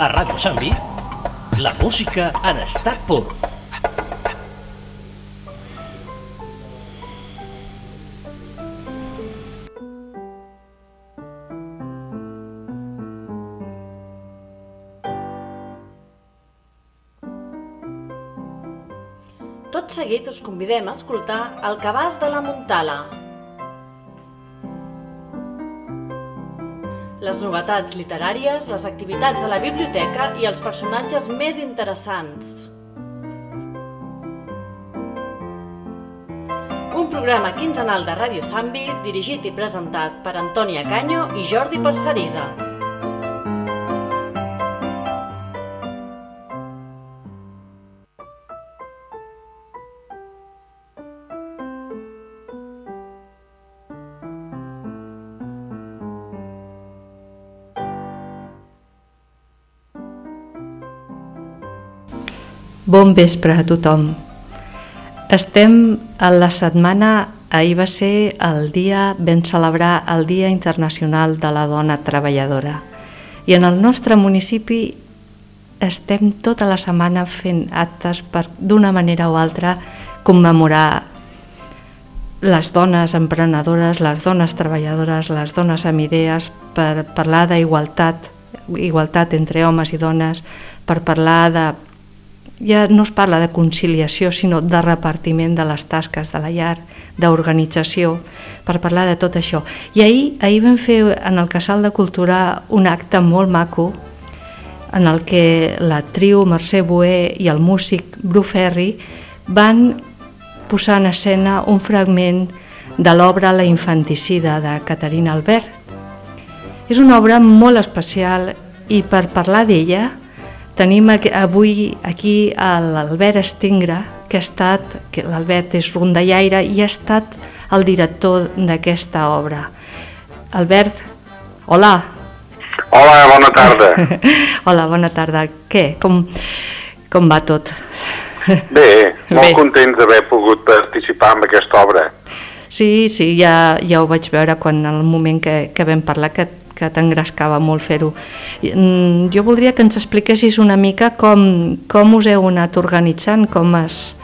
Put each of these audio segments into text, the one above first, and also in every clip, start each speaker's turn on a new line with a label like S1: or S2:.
S1: A Ràdio Vit, la música en estat pur.
S2: Tot seguit us convidem a escoltar El cabàs de la Montala. Les novetats literàries, les activitats de la biblioteca i els personatges més interessants. Un programa quinzenal de Ràdio Sambi dirigit i presentat per Antònia Canyo i Jordi Parcerisa.
S3: Bon vespre a tothom. Estem a la setmana, ahir va ser el dia, vam celebrar el Dia Internacional de la Dona Treballadora. I en el nostre municipi estem tota la setmana fent actes per, d'una manera o altra, commemorar les dones emprenedores, les dones treballadores, les dones amb idees, per parlar d'igualtat, igualtat entre homes i dones, per parlar de ja no es parla de conciliació, sinó de repartiment de les tasques de la llar, d'organització, per parlar de tot això. I ahir, ahir vam fer en el Casal de Cultura un acte molt maco en el que la trio Mercè Boé i el músic Bru Ferri van posar en escena un fragment de l'obra La infanticida de Caterina Albert. És una obra molt especial i per parlar d'ella Tenim avui aquí l'Albert Estingra, que ha estat, que l'Albert és rondallaire i ha estat el director d'aquesta obra. Albert, hola.
S4: Hola, bona tarda.
S3: hola, bona tarda. Què? Com, com va tot?
S4: Bé, molt Bé. contents d'haver pogut participar en aquesta obra.
S3: Sí, sí, ja, ja ho vaig veure quan en el moment que, que vam parlar que que t'engrescava molt fer-ho. Mm, jo voldria que ens expliquessis una mica com, com us heu anat organitzant, com has,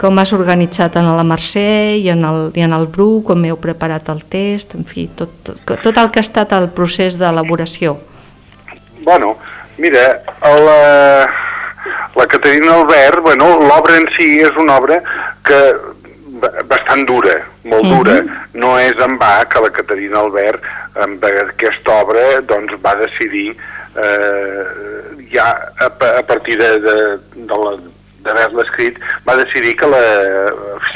S3: com has organitzat en la Mercè i en el, i en el Bru, com heu preparat el test, en fi, tot, tot, tot el que ha estat el procés d'elaboració.
S4: Bueno, mira, la, la Caterina Albert, bueno, l'obra en si és una obra que bastant dura, molt -huh. dura. No és en va que la Caterina Albert amb aquesta obra doncs, va decidir eh, ja a, a partir de, de, de la d'haver-la escrit, va decidir que la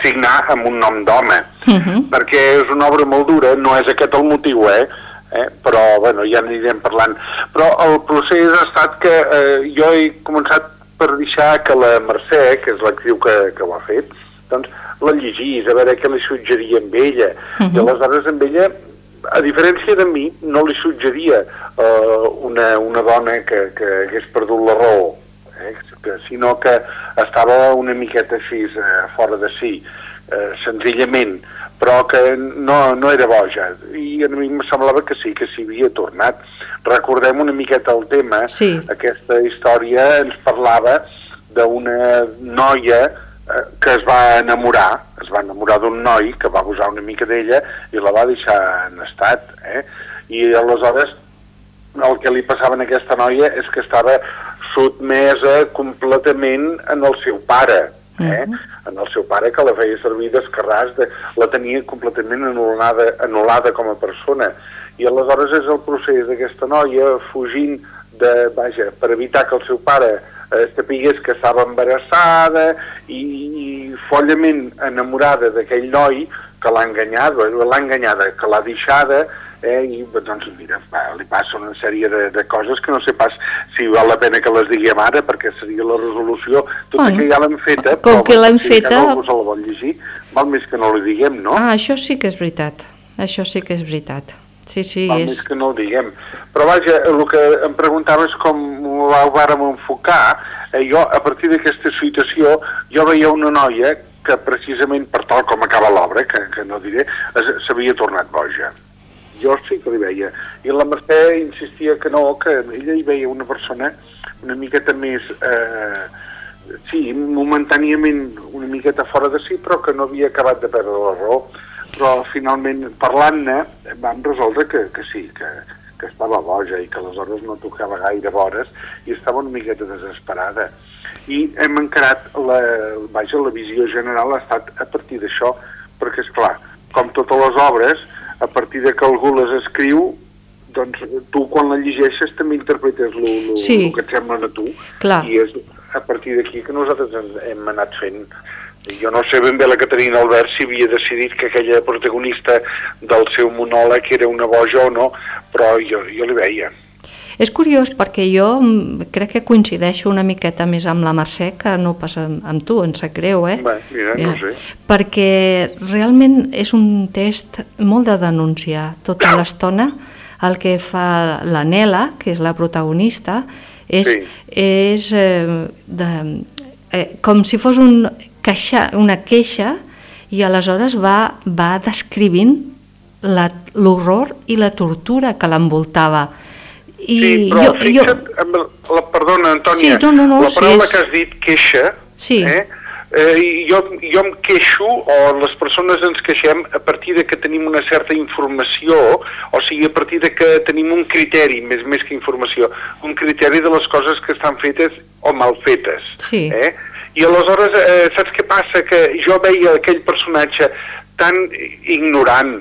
S4: signar amb un nom d'home, uh -huh. perquè és una obra molt dura, no és aquest el motiu, eh? eh? però bueno, ja anirem parlant. Però el procés ha estat que eh, jo he començat per deixar que la Mercè, que és l'actriu que, que ho ha fet, doncs la llegís, a veure què li suggeria amb ella. Uh -huh. I aleshores amb ella a diferència de mi, no li suggeria uh, una, una dona que, que hagués perdut la raó, eh, que, sinó que estava una miqueta així uh, fora de si, uh, senzillament, però que no, no era boja. I a mi em semblava que sí, que s'hi havia tornat. Recordem una miqueta el tema.
S3: Sí.
S4: Aquesta història ens parlava d'una noia que es va enamorar, es va enamorar d'un noi que va abusar una mica d'ella i la va deixar en estat, eh? I aleshores el que li passava a aquesta noia és que estava sotmesa completament en el seu pare, eh? Uh mhm. -huh. en el seu pare que la feia servir d'escarràs, de, la tenia completament anul·lada, anul·lada com a persona. I aleshores és el procés d'aquesta noia fugint de, vaja, per evitar que el seu pare eh, sapigués que estava embarassada i, i follament enamorada d'aquell noi que l'ha enganyat, l'ha enganyada, que l'ha deixada, eh, i doncs mira, va, li passa una sèrie de, de coses que no sé pas si val la pena que les diguem ara, perquè seria la resolució, tot bueno, que ja l'hem feta,
S3: com que l'hem feta...
S4: Que no se la vol llegir, val més que no li diguem, no?
S3: Ah, això sí que és veritat, això sí que és veritat. Sí, sí,
S4: val
S3: és...
S4: més que no ho diguem. Però vaja, el que em preguntaves com ho vàrem enfocar, eh, jo, a partir d'aquesta situació, jo veia una noia que precisament per tal com acaba l'obra, que, que no diré, s'havia tornat boja. Jo sí que li veia. I la Mercè insistia que no, que ella hi veia una persona una miqueta més... Eh, sí, momentàniament una miqueta fora de si, però que no havia acabat de perdre la raó. Però finalment, parlant-ne, vam resoldre que, que sí, que, que estava boja i que aleshores no tocava gaire vores i estava una miqueta desesperada. I hem encarat, la, vaja, la visió general ha estat a partir d'això, perquè és clar, com totes les obres, a partir de que algú les escriu, doncs tu quan la llegeixes també interpretes el
S3: Sí.
S4: que et sembla a tu.
S3: Clar.
S4: I és a partir d'aquí que nosaltres hem anat fent jo no sé ben bé la Caterina Albert si havia decidit que aquella protagonista del seu monòleg era una boja o no, però jo, jo li veia.
S3: És curiós perquè jo mm, crec que coincideixo una miqueta més amb la Mercè que no passa amb, amb tu, em sap greu, eh?
S4: Bé, mira, no sé.
S3: Perquè realment és un test molt de denunciar tota l'estona. El que fa la Nela, que és la protagonista, és,
S4: Sí.
S3: és eh, de, eh, com si fos un queixa, una queixa i aleshores va, va descrivint l'horror i la tortura que l'envoltava. I
S4: sí, però
S3: jo,
S4: fixa't, amb la, perdona, Antònia,
S3: Sí, no, no, no,
S4: la
S3: sí,
S4: paraula
S3: és-
S4: que has dit, queixa,
S3: Sí.
S4: eh, eh, jo, jo em queixo, o les persones ens queixem a partir de que tenim una certa informació, o sigui, a partir de que tenim un criteri, més, més que informació, un criteri de les coses que estan fetes o mal fetes.
S3: Sí.
S4: Eh? I aleshores, eh, saps què passa? Que jo veia aquell personatge tan ignorant,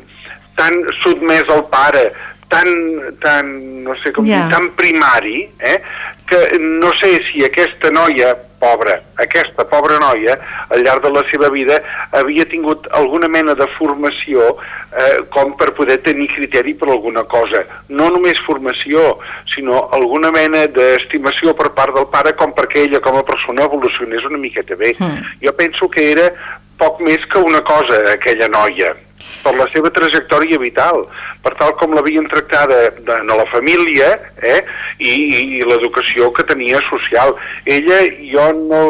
S4: tan sotmès al pare, tan, tan no sé com
S3: Ja.
S4: dir, tan primari, eh, que no sé si aquesta noia, pobra, aquesta pobra noia, al llarg de la seva vida, havia tingut alguna mena de formació eh, com per poder tenir criteri per alguna cosa. No només formació, sinó alguna mena d'estimació per part del pare com perquè ella com a persona evolucionés una miqueta bé.
S3: Mm.
S4: Jo penso que era poc més que una cosa, aquella noia per la seva trajectòria vital, per tal com l'havien tractada a la família eh, i, i l'educació que tenia social. Ella, jo no,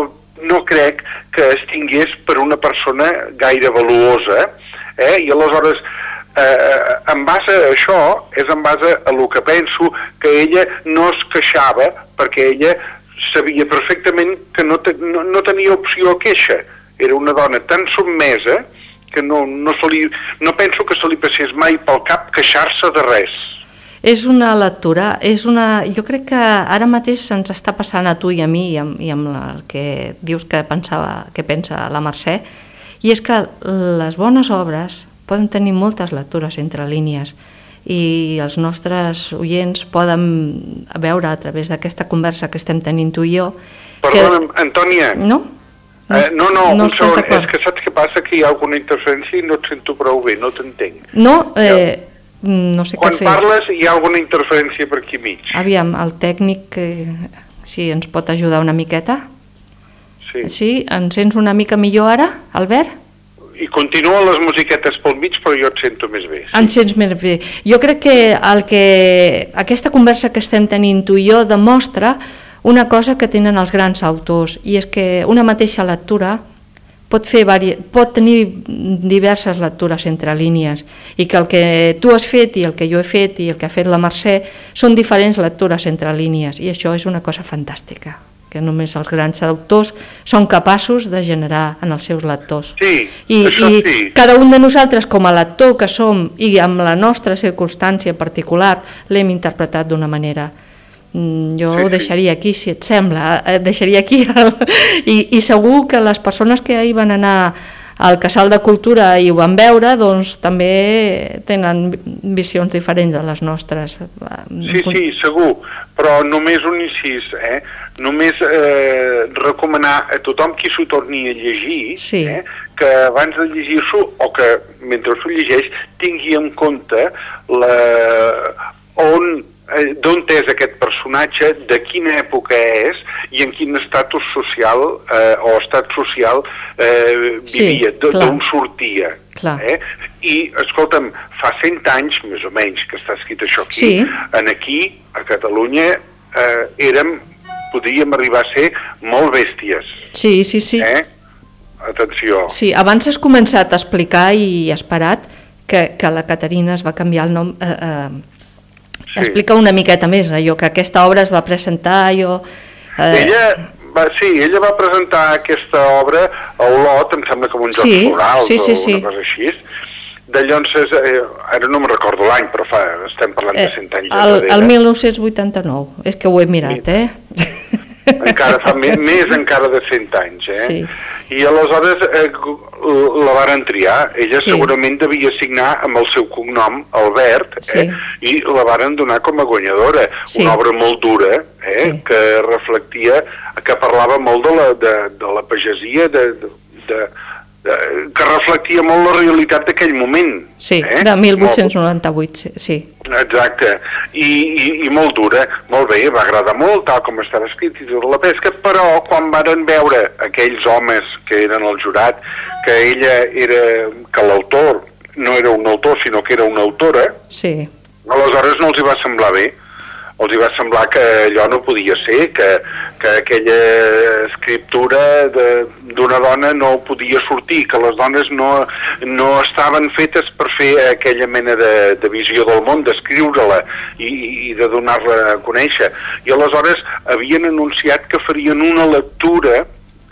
S4: no crec que es tingués per una persona gaire valuosa, eh, i aleshores eh, en base a això és en base a el que penso que ella no es queixava perquè ella sabia perfectament que no, te, no, no tenia opció a queixa. Era una dona tan submesa que no, no, se li, no penso que se li passés mai pel cap queixar-se de res.
S3: És una lectura, és una... jo crec que ara mateix ens està passant a tu i a mi i amb, i amb la, el que dius que, pensava, que pensa la Mercè, i és que les bones obres poden tenir moltes lectures entre línies i els nostres oients poden veure a través d'aquesta conversa que estem tenint tu i jo
S4: Perdona'm, Antònia,
S3: No?
S4: eh, no, no,
S3: no
S4: un segon, és que què passa? Que hi ha alguna interferència i no et sento prou bé, no t'entenc.
S3: No, eh, no sé
S4: Quan
S3: què fer.
S4: parles hi ha alguna interferència per aquí mig.
S3: Aviam, el tècnic, eh, si ens pot ajudar una miqueta.
S4: Sí.
S3: Sí, ens sents una mica millor ara, Albert?
S4: I continuen les musiquetes pel mig, però jo et sento més bé.
S3: Ens sents més bé. Jo crec que, el que aquesta conversa que estem tenint tu i jo demostra una cosa que tenen els grans autors, i és que una mateixa lectura pot, fer vari... pot tenir diverses lectures entre línies i que el que tu has fet i el que jo he fet i el que ha fet la Mercè són diferents lectures entre línies i això és una cosa fantàstica que només els grans autors són capaços de generar en els seus lectors.
S4: Sí,
S3: I,
S4: això
S3: i
S4: sí.
S3: cada un de nosaltres, com a lector que som i amb la nostra circumstància particular, l'hem interpretat d'una manera. Mm, Jo
S4: Sí,
S3: ho
S4: sí.
S3: deixaria aquí, si et sembla, eh, deixaria aquí. El... I, I segur que les persones que ahir van anar al Casal de Cultura i ho van veure, doncs també tenen visions diferents de les nostres.
S4: Sí, sí, segur, però només un incís, eh? Només eh, recomanar a tothom qui s'ho torni a llegir
S3: Sí.
S4: eh? que abans de llegir-s'ho o que mentre s'ho llegeix tingui en compte la, on eh, d'on és aquest personatge, de quina època és i en quin estatus social eh, o estat social eh,
S3: Sí,
S4: vivia,
S3: clar.
S4: d'on sortia.
S3: Clar.
S4: Eh? I, escolta'm, fa 100 anys, més o menys, que està escrit això aquí,
S3: Sí.
S4: en aquí, a Catalunya, eh, érem, podríem arribar a ser molt bèsties.
S3: Sí, sí, sí.
S4: Eh? Atenció.
S3: Sí, abans has començat a explicar i has parat que, que la Caterina es va canviar el nom... Eh, eh,
S4: Sí.
S3: Explica una miqueta més, allò que aquesta obra es va presentar, jo...
S4: Eh... Ella, va, sí, ella va presentar aquesta obra a Olot, em sembla amb uns Jocs
S3: Sí,
S4: Florals
S3: sí, sí,
S4: o
S3: sí.
S4: una cosa així. De llavors, eh, ara no me'n recordo l'any, però fa, estem parlant de 100 anys
S3: el, el 1989, és que ho he mirat, eh?
S4: encara fa més, més encara de 100 anys, eh?
S3: Sí.
S4: I aleshores eh, la varen triar. Ella
S3: Sí.
S4: segurament devia signar amb el seu cognom, Albert, eh?
S3: Sí.
S4: i la varen donar com a guanyadora.
S3: Sí.
S4: Una obra molt dura, eh?
S3: Sí.
S4: que reflectia, que parlava molt de la, de, de la pagesia, de, de, de, que reflectia molt la realitat d'aquell moment.
S3: Sí,
S4: eh?
S3: de
S4: Molt-
S3: 1898, sí, sí.
S4: Exacte, I, i, i molt dura, molt bé, va agradar molt, tal com estava escrit i tota la pesca, però quan varen veure aquells homes que eren el jurat, que ella era, que l'autor no era un autor, sinó que era una autora,
S3: Sí,
S4: aleshores no els hi va semblar bé, els hi va semblar que allò no podia ser, que, que aquella escriptura d'una dona no podia sortir, que les dones no, no estaven fetes per fer aquella mena de, de visió del món, d'escriure-la i, i de donar-la a conèixer. I aleshores havien anunciat que farien una lectura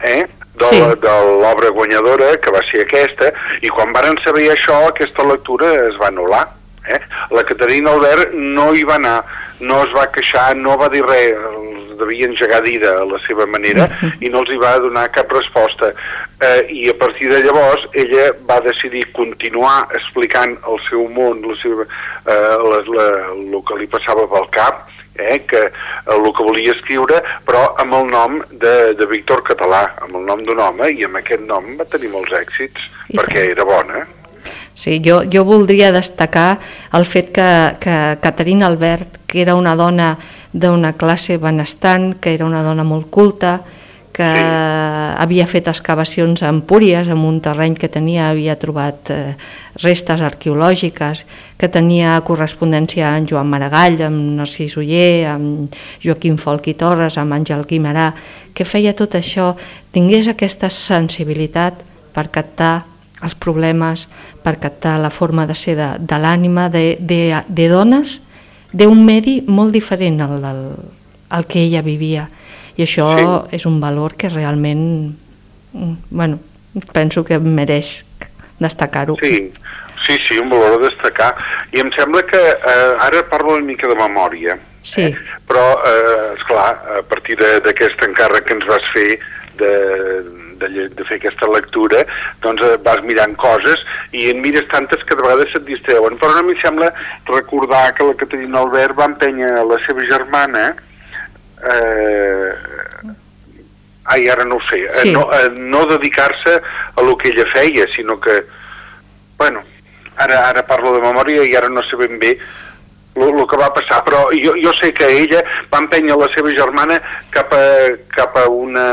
S4: eh, de,
S3: Sí.
S4: de l'obra guanyadora, que va ser aquesta, i quan varen saber això, aquesta lectura es va anul·lar. Eh? La Caterina Albert no hi va anar, no es va queixar, no va dir res, devia engegar dida a la seva manera i no els hi va donar cap resposta. Eh, I a partir de llavors ella va decidir continuar explicant el seu món, la seva, eh, la, la, el que li passava pel cap, eh, que eh, el que volia escriure, però amb el nom de, de Víctor Català, amb el nom d'un home, i amb aquest nom va tenir molts èxits,
S3: I
S4: perquè
S3: tant.
S4: era bona.
S3: Sí, jo, jo voldria destacar el fet que, que Caterina Albert, que era una dona d'una classe benestant, que era una dona molt culta, que
S4: Sí.
S3: havia fet excavacions a Empúries, en un terreny que tenia, havia trobat eh, restes arqueològiques, que tenia correspondència amb Joan Maragall, amb Narcís Uller, amb Joaquim Folch i Torres, amb Àngel Guimarà, que feia tot això, tingués aquesta sensibilitat per captar els problemes, per captar la forma de ser de, de l'ànima de, de, de dones d'un medi molt diferent al, al, al que ella vivia. I això
S4: Sí.
S3: és un valor que realment, mm, bueno, penso que mereix destacar-ho.
S4: Sí, sí, sí, un valor a destacar. I em sembla que eh, ara parlo una mica de memòria,
S3: Sí.
S4: eh? però, eh, esclar, a partir d'aquest encàrrec que ens vas fer de, de, de fer aquesta lectura, doncs eh, vas mirant coses i en mires tantes que de vegades se't distreuen. Però a mi em sembla recordar que la Caterina Albert va empènyer la seva germana eh, ai, ara no ho sé,
S3: Sí.
S4: eh, no, eh, no dedicar-se a lo que ella feia, sinó que, bueno, ara, ara parlo de memòria i ara no sé ben bé el que va passar, però jo, jo sé que ella va empènyer la seva germana cap a, cap a una,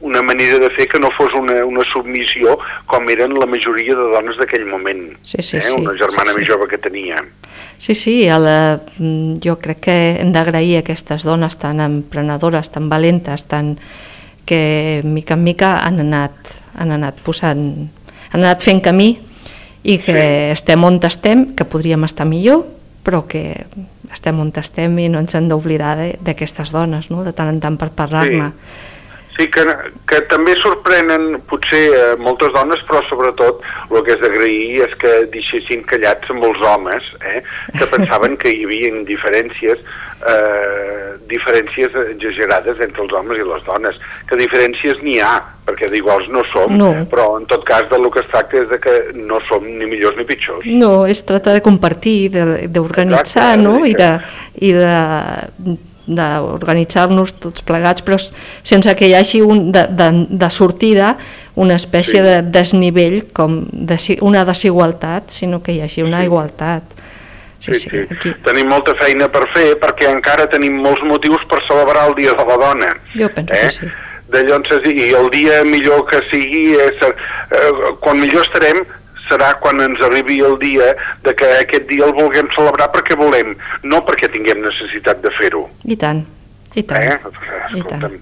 S4: una manera de fer que no fos una, una submissió com eren la majoria de dones d'aquell moment.
S3: Sí, sí,
S4: eh?
S3: sí,
S4: Una germana
S3: sí, sí.
S4: més jove que tenia.
S3: Sí, sí, a la, mm, jo crec que hem d'agrair aquestes dones tan emprenedores, tan valentes, tan, que mica en mica han anat, han anat posant, han anat fent camí i que
S4: Sí.
S3: estem on estem, que podríem estar millor, però que estem on estem i no ens hem d'oblidar d'aquestes dones, no? de tant en tant per parlar-ne.
S4: Sí, que, que també sorprenen potser eh, moltes dones, però sobretot el que és d'agrair és que deixessin callats amb els homes, eh, que pensaven que hi havia diferències, eh, diferències exagerades entre els homes i les dones, que diferències n'hi ha, perquè d'iguals no som,
S3: No.
S4: però en tot cas del que es tracta és de que no som ni millors ni pitjors.
S3: No, es tracta de compartir, de- d'organitzar, no? I de, i de d'organitzar-nos tots plegats, però sense que hi hagi un, de, de, de sortida una espècie
S4: Sí.
S3: de desnivell, com de, una desigualtat, sinó que hi hagi una
S4: Sí.
S3: igualtat.
S4: Sí, sí.
S3: Aquí.
S4: Tenim molta feina per fer perquè encara tenim molts motius per celebrar el Dia de la Dona.
S3: Jo penso que sí.
S4: De llavors, i el dia millor que sigui, és, eh, quan millor estarem serà quan ens arribi el dia de que aquest dia el vulguem celebrar perquè volem, no perquè tinguem necessitat de fer-ho.
S3: I tant, i tant.
S4: Eh?
S3: I tant.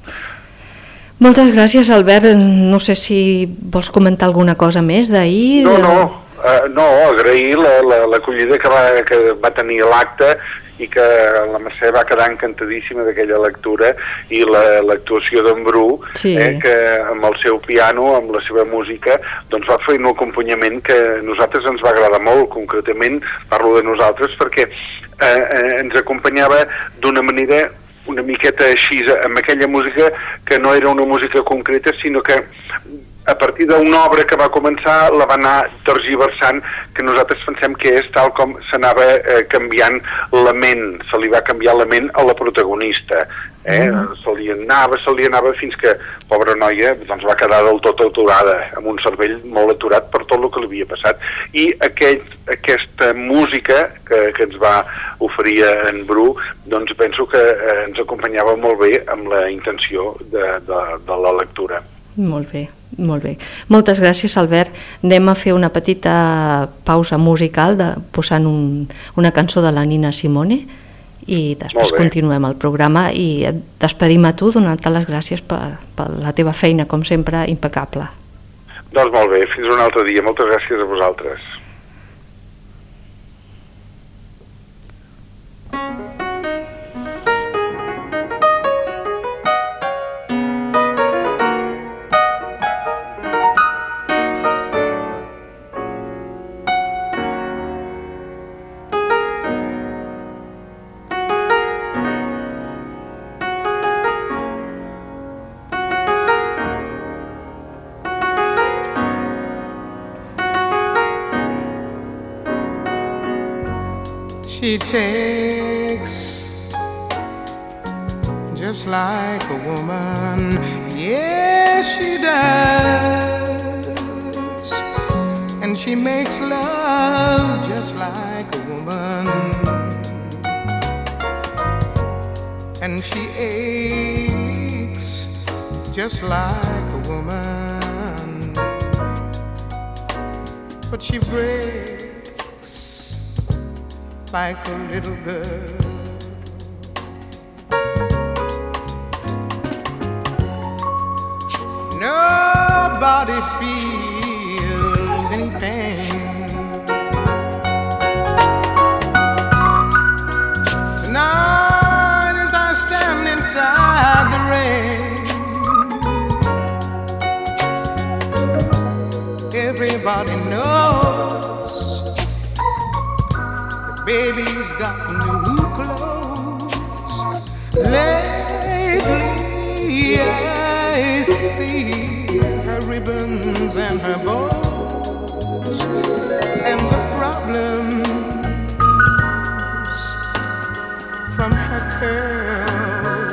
S3: Moltes gràcies, Albert. No sé si vols comentar alguna cosa més d'ahir.
S4: No, no, uh, no, agrair l'acollida la, la, que, va, que va tenir l'acte i que la Mercè va quedar encantadíssima d'aquella lectura i l'actuació la, d'en Bru, sí. eh, que amb el seu piano, amb la seva música, doncs va fer un acompanyament que a nosaltres ens va agradar molt, concretament parlo de nosaltres, perquè eh, eh, ens acompanyava d'una manera una miqueta així, amb aquella música que no era una música concreta, sinó que a partir d'una obra que va començar la va anar tergiversant que nosaltres pensem que és tal com s'anava eh, canviant la ment, se li va canviar la ment a la protagonista eh? Mm. se li anava, se li anava fins que, pobra noia, doncs va quedar del tot aturada, amb un cervell molt aturat per tot el que li havia passat. I aquest, aquesta música que, que ens va oferir en Bru, doncs penso que eh, ens acompanyava molt bé amb la intenció de, de, de la lectura.
S3: Molt bé, molt bé. Moltes gràcies, Albert. Anem a fer una petita pausa musical de, posant un, una cançó de la Nina Simone i després continuem el programa i et despedim a tu donant-te les gràcies per, per la teva feina, com sempre, impecable.
S4: Doncs molt bé, fins un altre dia. Moltes gràcies a vosaltres.
S5: She takes just like a woman. Yes, she does. And she makes love just like a woman. And she aches just like a woman. But she breaks like a little girl. Nobody feels any pain. See her ribbons and her bows, and the problems from her curls.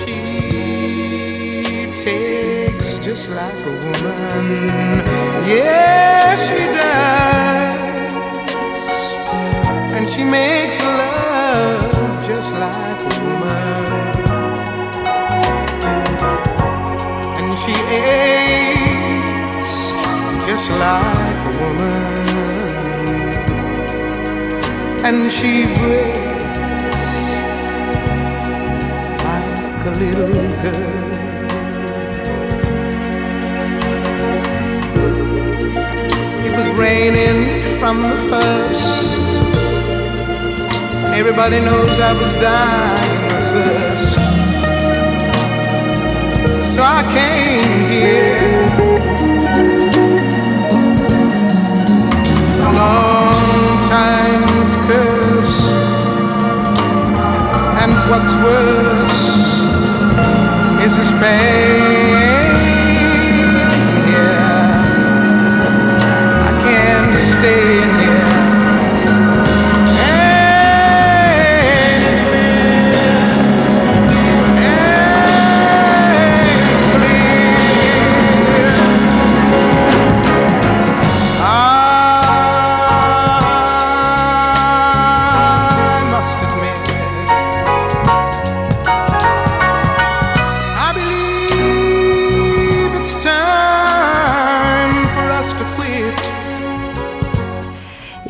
S5: She takes just like a woman. Yeah she does. And she breaks like a little girl. It was raining from the first. Everybody knows I was dying of thirst. So I came here.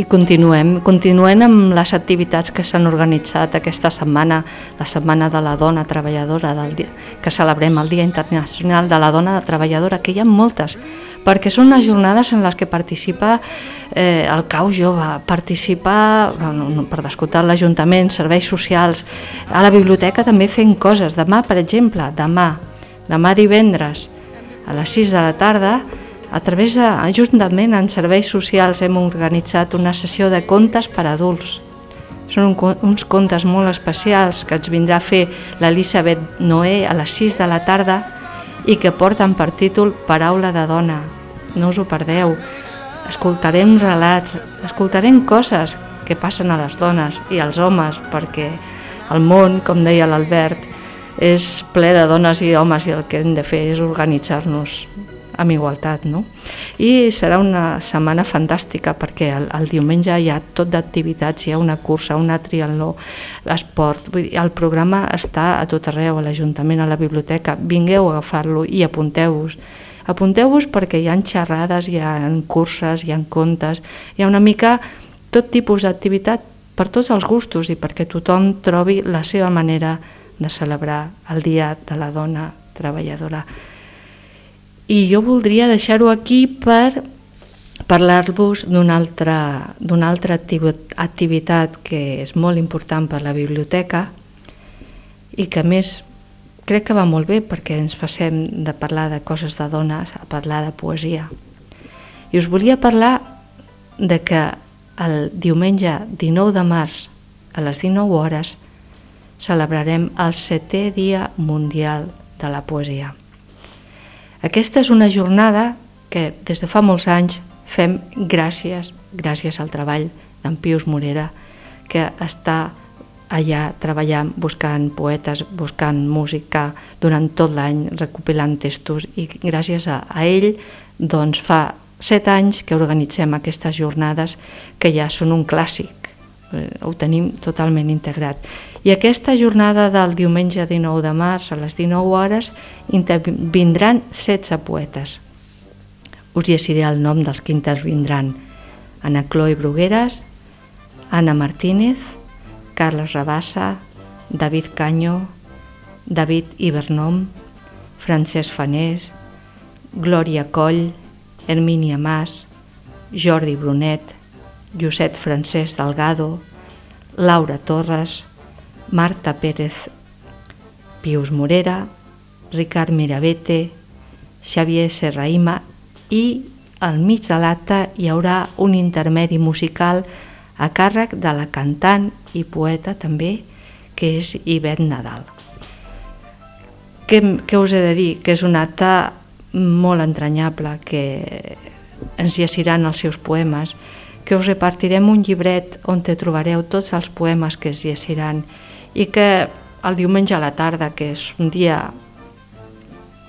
S3: Continuem, continuem amb les activitats que s'han organitzat aquesta setmana, la Setmana de la Dona Treballadora, del dia, que celebrem el Dia Internacional de la Dona Treballadora, que hi ha moltes, perquè són les jornades en les que participa eh, el CAU Jove, participa, bueno, per descomptat, l'Ajuntament, serveis socials, a la biblioteca també fent coses. Demà, per exemple, demà, demà divendres, a les 6 de la tarda, a través de, juntament en serveis socials hem organitzat una sessió de contes per a adults. Són un, uns contes molt especials que ens vindrà a fer l'Elisabet Noé a les 6 de la tarda i que porten per títol Paraula de dona. No us ho perdeu. Escoltarem relats, escoltarem coses que passen a les dones i als homes, perquè el món, com deia l'Albert, és ple de dones i homes i el que hem de fer és organitzar-nos amb igualtat. No? I serà una setmana fantàstica perquè el, el diumenge hi ha tot d'activitats, hi ha una cursa, una triatló, l'esport, el programa està a tot arreu, a l'Ajuntament, a la biblioteca, vingueu a agafar-lo i apunteu-vos. Apunteu-vos perquè hi ha xerrades, hi ha curses, hi ha contes, hi ha una mica tot tipus d'activitat per tots els gustos i perquè tothom trobi la seva manera de celebrar el Dia de la Dona Treballadora i jo voldria deixar-ho aquí per parlar-vos d'una altra, altra activitat que és molt important per la biblioteca i que més crec que va molt bé perquè ens passem de parlar de coses de dones a parlar de poesia. I us volia parlar de que el diumenge 19 de març a les 19 hores celebrarem el setè dia mundial de la poesia. Aquesta és una jornada que des de fa molts anys fem gràcies, gràcies al treball d'en Pius Morera, que està allà treballant, buscant poetes, buscant música durant tot l'any, recopilant textos i gràcies a, a ell doncs fa set anys que organitzem aquestes jornades que ja són un clàssic, eh, ho tenim totalment integrat. I aquesta jornada del diumenge 19 de març a les 19 hores intervindran 16 poetes. Us llegiré el nom dels que intervindran. Ana Chloe Brugueras, Anna Martínez, Carles Rabassa, David Canyo, David Ibernom, Francesc Fanés, Glòria Coll, Hermínia Mas, Jordi Brunet, Josep Francesc Delgado, Laura Torres, Marta Pérez, Pius Morera, Ricard Miravete, Xavier Serraïma i al mig de l'acte hi haurà un intermedi musical a càrrec de la cantant i poeta també, que és Ivet Nadal. Què, què us he de dir? Que és un acte molt entranyable, que ens llegiran els seus poemes, que us repartirem un llibret on te trobareu tots els poemes que es llegiran i que el diumenge a la tarda, que és un dia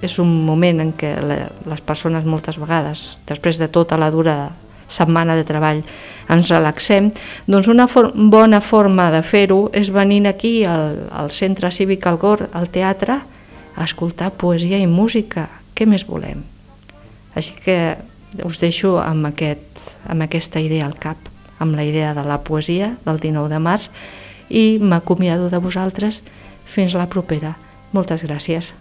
S3: és un moment en què les persones moltes vegades, després de tota la dura setmana de treball, ens relaxem, doncs una for bona forma de fer-ho és venir aquí al, al Centre Cívic Algor, al teatre, a escoltar poesia i música. Què més volem? Així que us deixo amb, aquest, amb aquesta idea al cap, amb la idea de la poesia del 19 de març i m'acomiado de vosaltres fins la propera. Moltes gràcies.